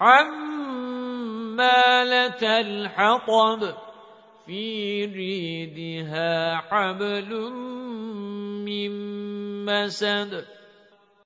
حمالة الحطب في ريدها حبل من مسد